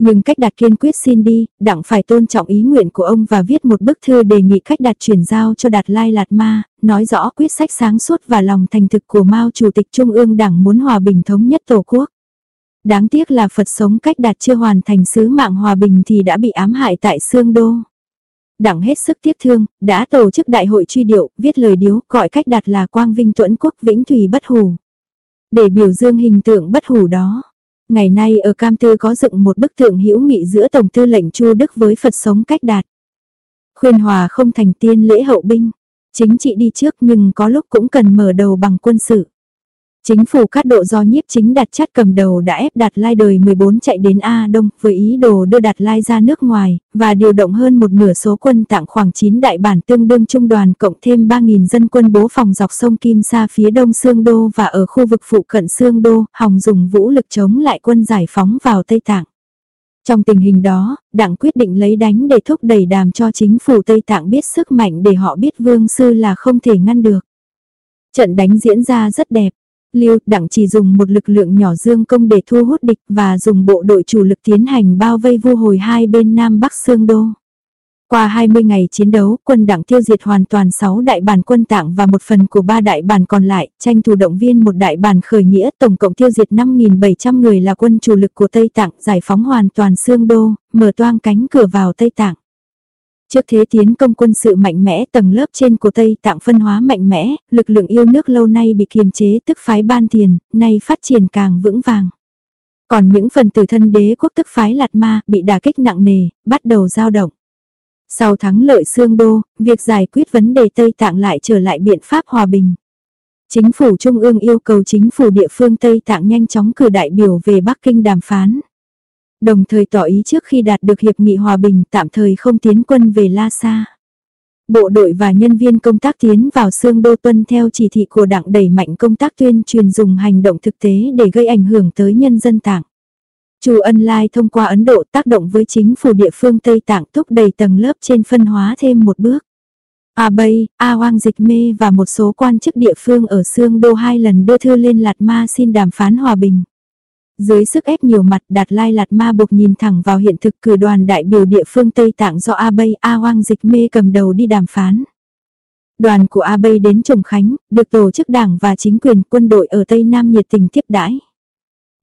Nhưng cách đạt kiên quyết xin đi, đặng phải tôn trọng ý nguyện của ông và viết một bức thư đề nghị cách đạt chuyển giao cho đạt lai lạt ma, nói rõ quyết sách sáng suốt và lòng thành thực của Mao Chủ tịch Trung ương Đảng muốn hòa bình thống nhất Tổ quốc. Đáng tiếc là Phật sống cách đạt chưa hoàn thành sứ mạng hòa bình thì đã bị ám hại tại Sương Đô. Đặng hết sức tiếc thương, đã tổ chức đại hội truy điệu, viết lời điếu, gọi cách đạt là quang vinh tuẫn quốc vĩnh thủy bất hủ. Để biểu dương hình tượng bất hủ đó. Ngày nay ở Cam Tư có dựng một bức tượng hữu nghị giữa Tổng tư lệnh Chu Đức với Phật sống cách đạt. Khuyên hòa không thành tiên lễ hậu binh. Chính trị đi trước nhưng có lúc cũng cần mở đầu bằng quân sự. Chính phủ cát độ do nhiếp chính đặt chát cầm đầu đã ép Đạt Lai đời 14 chạy đến A Đông với ý đồ đưa Đạt Lai ra nước ngoài, và điều động hơn một nửa số quân tặng khoảng 9 đại bản tương đương trung đoàn cộng thêm 3.000 dân quân bố phòng dọc sông Kim Sa phía đông Sương Đô và ở khu vực phụ cận Sương Đô, hòng dùng vũ lực chống lại quân giải phóng vào Tây Tạng. Trong tình hình đó, đảng quyết định lấy đánh để thúc đẩy đàm cho chính phủ Tây Tạng biết sức mạnh để họ biết vương sư là không thể ngăn được. Trận đánh diễn ra rất đẹp, Liêu đặng chỉ dùng một lực lượng nhỏ dương công để thu hút địch và dùng bộ đội chủ lực tiến hành bao vây vu hồi hai bên Nam Bắc Sương Đô. Qua 20 ngày chiến đấu, quân đảng tiêu diệt hoàn toàn 6 đại bản quân tạng và một phần của ba đại bản còn lại, tranh thủ động viên một đại bản khởi nghĩa tổng cộng tiêu diệt 5.700 người là quân chủ lực của Tây Tạng, giải phóng hoàn toàn Sương Đô, mở toang cánh cửa vào Tây Tạng. Trước thế tiến công quân sự mạnh mẽ tầng lớp trên của Tây Tạng phân hóa mạnh mẽ, lực lượng yêu nước lâu nay bị kiềm chế tức phái ban thiền, nay phát triển càng vững vàng. Còn những phần tử thân đế quốc tức phái Lạt Ma bị đả kích nặng nề, bắt đầu dao động. Sau thắng lợi xương Đô, việc giải quyết vấn đề Tây Tạng lại trở lại biện pháp hòa bình. Chính phủ Trung ương yêu cầu chính phủ địa phương Tây Tạng nhanh chóng cử đại biểu về Bắc Kinh đàm phán đồng thời tỏ ý trước khi đạt được hiệp nghị hòa bình tạm thời không tiến quân về La Sa. Bộ đội và nhân viên công tác tiến vào xương đô tuân theo chỉ thị của đảng đẩy mạnh công tác tuyên truyền dùng hành động thực tế để gây ảnh hưởng tới nhân dân tạng. Chu Ân Lai thông qua Ấn Độ tác động với chính phủ địa phương Tây Tạng thúc đẩy tầng lớp trên phân hóa thêm một bước. A Bay, A Hoang Dịch Mê và một số quan chức địa phương ở Sương Đô hai lần đưa thư lên Lạt Ma xin đàm phán hòa bình. Dưới sức ép nhiều mặt Đạt Lai Lạt Ma buộc nhìn thẳng vào hiện thực cử đoàn đại biểu địa phương Tây Tạng do A Bay A Hoang Dịch Mê cầm đầu đi đàm phán. Đoàn của A Bay đến Trùng Khánh, được tổ chức đảng và chính quyền quân đội ở Tây Nam nhiệt tình tiếp đãi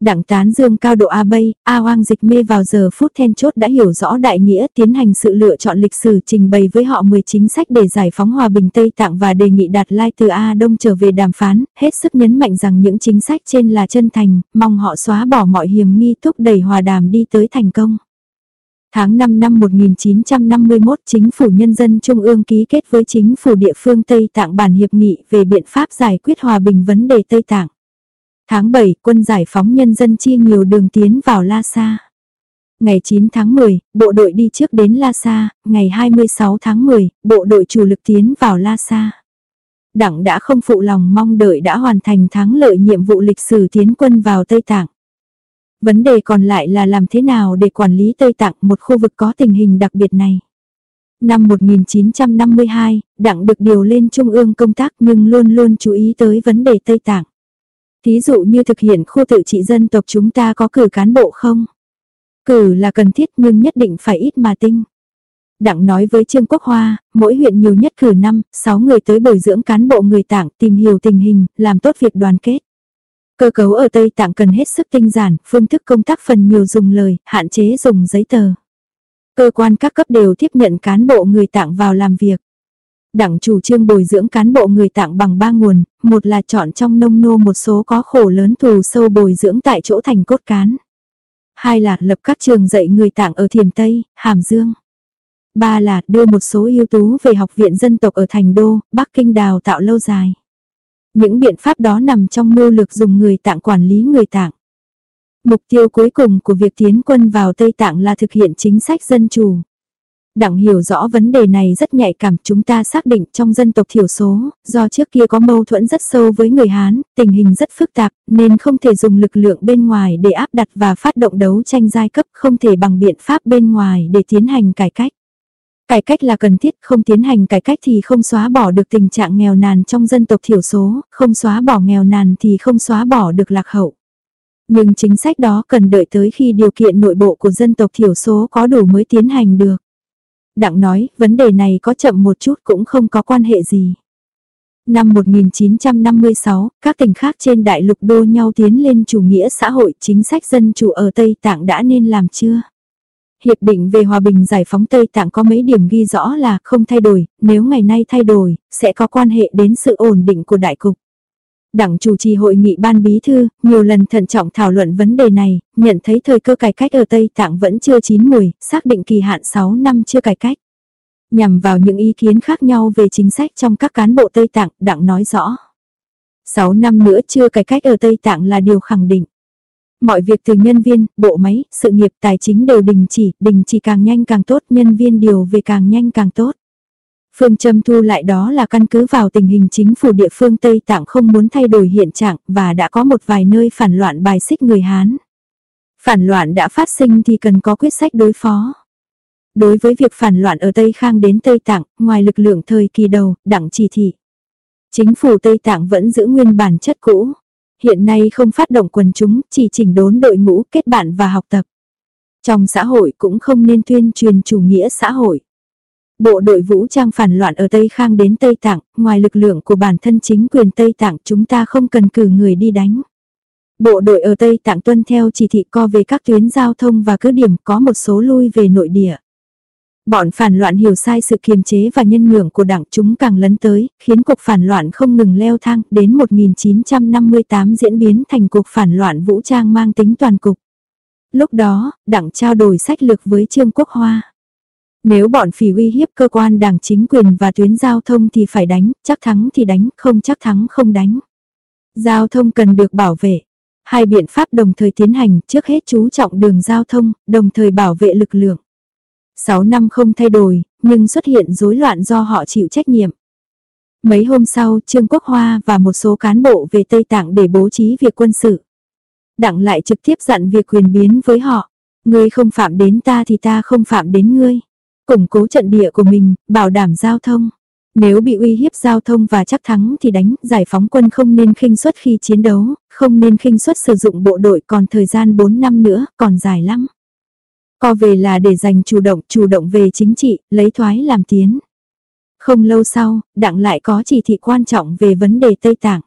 đặng tán dương cao độ A Bay, A Hoang Dịch Mê vào giờ phút then chốt đã hiểu rõ đại nghĩa tiến hành sự lựa chọn lịch sử trình bày với họ 10 chính sách để giải phóng hòa bình Tây Tạng và đề nghị đạt lai từ A Đông trở về đàm phán, hết sức nhấn mạnh rằng những chính sách trên là chân thành, mong họ xóa bỏ mọi hiểm nghi thúc đẩy hòa đàm đi tới thành công. Tháng 5 năm 1951 Chính phủ Nhân dân Trung ương ký kết với Chính phủ địa phương Tây Tạng bản hiệp nghị về biện pháp giải quyết hòa bình vấn đề Tây Tạng. Tháng 7, quân giải phóng nhân dân chia nhiều đường tiến vào La Sa. Ngày 9 tháng 10, bộ đội đi trước đến La Sa, ngày 26 tháng 10, bộ đội chủ lực tiến vào La Sa. Đảng đã không phụ lòng mong đợi đã hoàn thành thắng lợi nhiệm vụ lịch sử tiến quân vào Tây Tạng. Vấn đề còn lại là làm thế nào để quản lý Tây Tạng một khu vực có tình hình đặc biệt này. Năm 1952, đảng được điều lên trung ương công tác nhưng luôn luôn chú ý tới vấn đề Tây Tạng. Thí dụ như thực hiện khu tự trị dân tộc chúng ta có cử cán bộ không? Cử là cần thiết nhưng nhất định phải ít mà tinh. Đặng nói với Trương Quốc Hoa, mỗi huyện nhiều nhất cử 5, 6 người tới bồi dưỡng cán bộ người tạng tìm hiểu tình hình, làm tốt việc đoàn kết. Cơ cấu ở Tây Tạng cần hết sức tinh giản, phương thức công tác phần nhiều dùng lời, hạn chế dùng giấy tờ. Cơ quan các cấp đều tiếp nhận cán bộ người tạng vào làm việc. Đảng chủ trương bồi dưỡng cán bộ người tạng bằng ba nguồn, một là chọn trong nông nô một số có khổ lớn thù sâu bồi dưỡng tại chỗ thành cốt cán. Hai là lập các trường dạy người tạng ở Thiểm Tây, Hàm Dương. ba là đưa một số ưu tú về học viện dân tộc ở thành đô, Bắc Kinh đào tạo lâu dài. Những biện pháp đó nằm trong mưu lược dùng người tạng quản lý người tạng. Mục tiêu cuối cùng của việc tiến quân vào Tây Tạng là thực hiện chính sách dân chủ. Đặng hiểu rõ vấn đề này rất nhạy cảm chúng ta xác định trong dân tộc thiểu số, do trước kia có mâu thuẫn rất sâu với người Hán, tình hình rất phức tạp, nên không thể dùng lực lượng bên ngoài để áp đặt và phát động đấu tranh giai cấp, không thể bằng biện pháp bên ngoài để tiến hành cải cách. Cải cách là cần thiết, không tiến hành cải cách thì không xóa bỏ được tình trạng nghèo nàn trong dân tộc thiểu số, không xóa bỏ nghèo nàn thì không xóa bỏ được lạc hậu. Nhưng chính sách đó cần đợi tới khi điều kiện nội bộ của dân tộc thiểu số có đủ mới tiến hành được. Đặng nói, vấn đề này có chậm một chút cũng không có quan hệ gì. Năm 1956, các tỉnh khác trên đại lục đô nhau tiến lên chủ nghĩa xã hội chính sách dân chủ ở Tây Tạng đã nên làm chưa? Hiệp định về hòa bình giải phóng Tây Tạng có mấy điểm ghi rõ là không thay đổi, nếu ngày nay thay đổi, sẽ có quan hệ đến sự ổn định của đại cục. Đảng chủ trì hội nghị ban bí thư, nhiều lần thận trọng thảo luận vấn đề này, nhận thấy thời cơ cải cách ở Tây Tạng vẫn chưa chín mùi, xác định kỳ hạn 6 năm chưa cải cách. Nhằm vào những ý kiến khác nhau về chính sách trong các cán bộ Tây Tạng, đảng nói rõ. 6 năm nữa chưa cải cách ở Tây Tạng là điều khẳng định. Mọi việc từ nhân viên, bộ máy, sự nghiệp, tài chính đều đình chỉ, đình chỉ càng nhanh càng tốt, nhân viên điều về càng nhanh càng tốt. Phương châm thu lại đó là căn cứ vào tình hình chính phủ địa phương Tây Tạng không muốn thay đổi hiện trạng và đã có một vài nơi phản loạn bài xích người Hán. Phản loạn đã phát sinh thì cần có quyết sách đối phó. Đối với việc phản loạn ở Tây Khang đến Tây Tạng, ngoài lực lượng thời kỳ đầu, đặng chỉ thị. Chính phủ Tây Tạng vẫn giữ nguyên bản chất cũ. Hiện nay không phát động quần chúng, chỉ chỉnh đốn đội ngũ kết bạn và học tập. Trong xã hội cũng không nên tuyên truyền chủ nghĩa xã hội. Bộ đội vũ trang phản loạn ở Tây Khang đến Tây Tạng, ngoài lực lượng của bản thân chính quyền Tây Tạng chúng ta không cần cử người đi đánh. Bộ đội ở Tây Tạng tuân theo chỉ thị co về các tuyến giao thông và cứ điểm có một số lui về nội địa. Bọn phản loạn hiểu sai sự kiềm chế và nhân nhượng của đảng chúng càng lấn tới, khiến cuộc phản loạn không ngừng leo thang, đến 1958 diễn biến thành cuộc phản loạn vũ trang mang tính toàn cục. Lúc đó, đảng trao đổi sách lược với Trương Quốc Hoa. Nếu bọn phỉ uy hiếp cơ quan đảng chính quyền và tuyến giao thông thì phải đánh, chắc thắng thì đánh, không chắc thắng không đánh. Giao thông cần được bảo vệ. Hai biện pháp đồng thời tiến hành, trước hết chú trọng đường giao thông, đồng thời bảo vệ lực lượng. 6 năm không thay đổi, nhưng xuất hiện rối loạn do họ chịu trách nhiệm. Mấy hôm sau, Trương Quốc Hoa và một số cán bộ về Tây Tạng để bố trí việc quân sự. Đặng lại trực tiếp dặn việc quyền biến với họ. Ngươi không phạm đến ta thì ta không phạm đến ngươi củng cố trận địa của mình, bảo đảm giao thông. Nếu bị uy hiếp giao thông và chắc thắng thì đánh, giải phóng quân không nên khinh suất khi chiến đấu, không nên khinh suất sử dụng bộ đội còn thời gian 4 năm nữa, còn dài lắm. Co về là để giành chủ động, chủ động về chính trị, lấy thoái làm tiến. Không lâu sau, đặng lại có chỉ thị quan trọng về vấn đề Tây Tạng.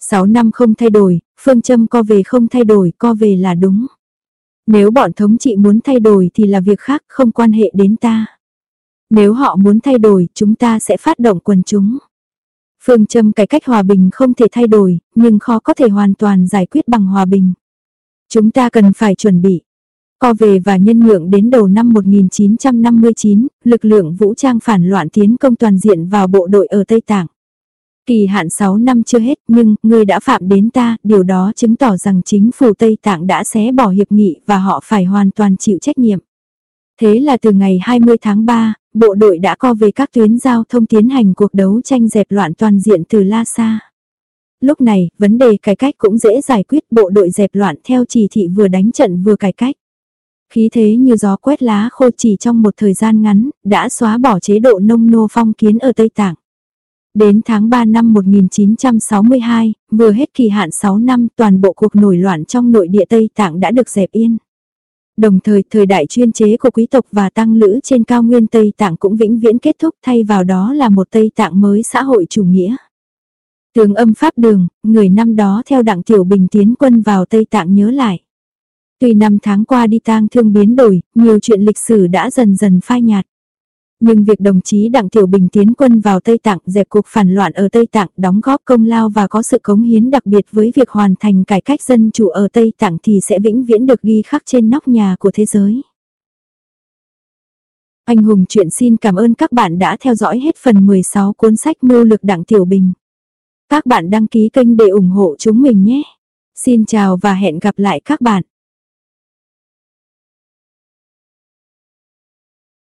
6 năm không thay đổi, phương châm co về không thay đổi, co về là đúng. Nếu bọn thống trị muốn thay đổi thì là việc khác không quan hệ đến ta. Nếu họ muốn thay đổi chúng ta sẽ phát động quần chúng. Phương châm cải cách hòa bình không thể thay đổi, nhưng khó có thể hoàn toàn giải quyết bằng hòa bình. Chúng ta cần phải chuẩn bị. Co về và nhân nhượng đến đầu năm 1959, lực lượng vũ trang phản loạn tiến công toàn diện vào bộ đội ở Tây Tạng. Kỳ hạn 6 năm chưa hết nhưng người đã phạm đến ta, điều đó chứng tỏ rằng chính phủ Tây Tạng đã xé bỏ hiệp nghị và họ phải hoàn toàn chịu trách nhiệm. Thế là từ ngày 20 tháng 3, bộ đội đã co về các tuyến giao thông tiến hành cuộc đấu tranh dẹp loạn toàn diện từ Lhasa. Lúc này, vấn đề cải cách cũng dễ giải quyết bộ đội dẹp loạn theo chỉ thị vừa đánh trận vừa cải cách. Khí thế như gió quét lá khô chỉ trong một thời gian ngắn, đã xóa bỏ chế độ nông nô phong kiến ở Tây Tạng. Đến tháng 3 năm 1962, vừa hết kỳ hạn 6 năm toàn bộ cuộc nổi loạn trong nội địa Tây Tạng đã được dẹp yên. Đồng thời thời đại chuyên chế của quý tộc và tăng lữ trên cao nguyên Tây Tạng cũng vĩnh viễn kết thúc thay vào đó là một Tây Tạng mới xã hội chủ nghĩa. Tướng âm Pháp Đường, người năm đó theo đặng Tiểu Bình tiến quân vào Tây Tạng nhớ lại. Tuy năm tháng qua đi tang thương biến đổi, nhiều chuyện lịch sử đã dần dần phai nhạt. Nhưng việc đồng chí Đặng Tiểu Bình tiến quân vào Tây Tạng dẹp cuộc phản loạn ở Tây Tạng đóng góp công lao và có sự cống hiến đặc biệt với việc hoàn thành cải cách dân chủ ở Tây Tạng thì sẽ vĩnh viễn được ghi khắc trên nóc nhà của thế giới. Anh hùng chuyện xin cảm ơn các bạn đã theo dõi hết phần 16 cuốn sách Mưu lực Đặng Tiểu Bình. Các bạn đăng ký kênh để ủng hộ chúng mình nhé. Xin chào và hẹn gặp lại các bạn.